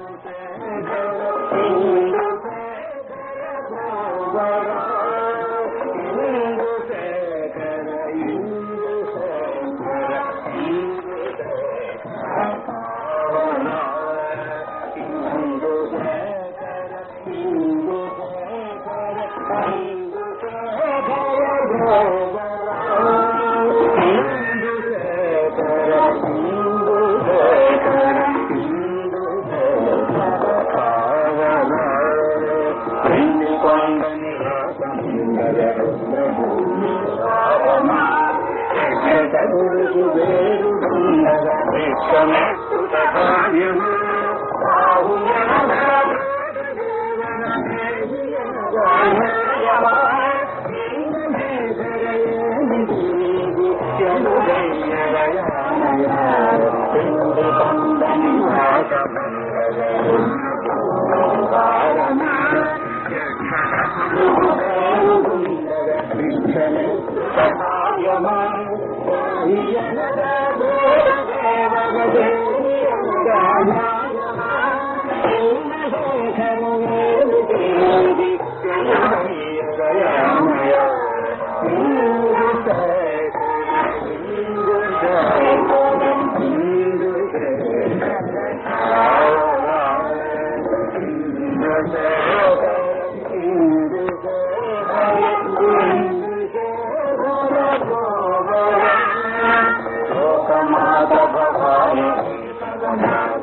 Gurudev విశ్వమే సుతాయం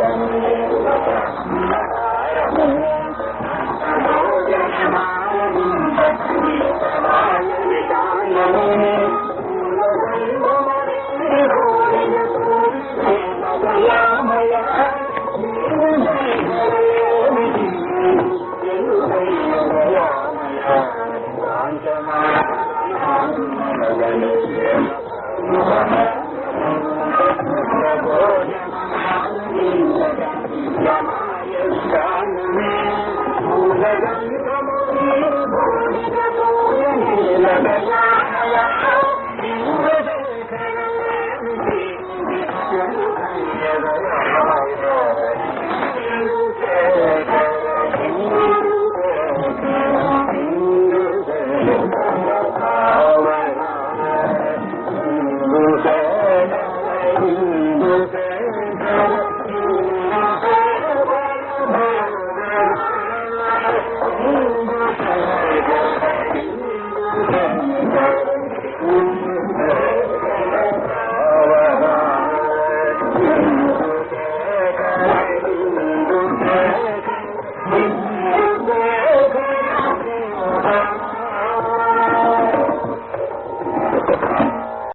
You.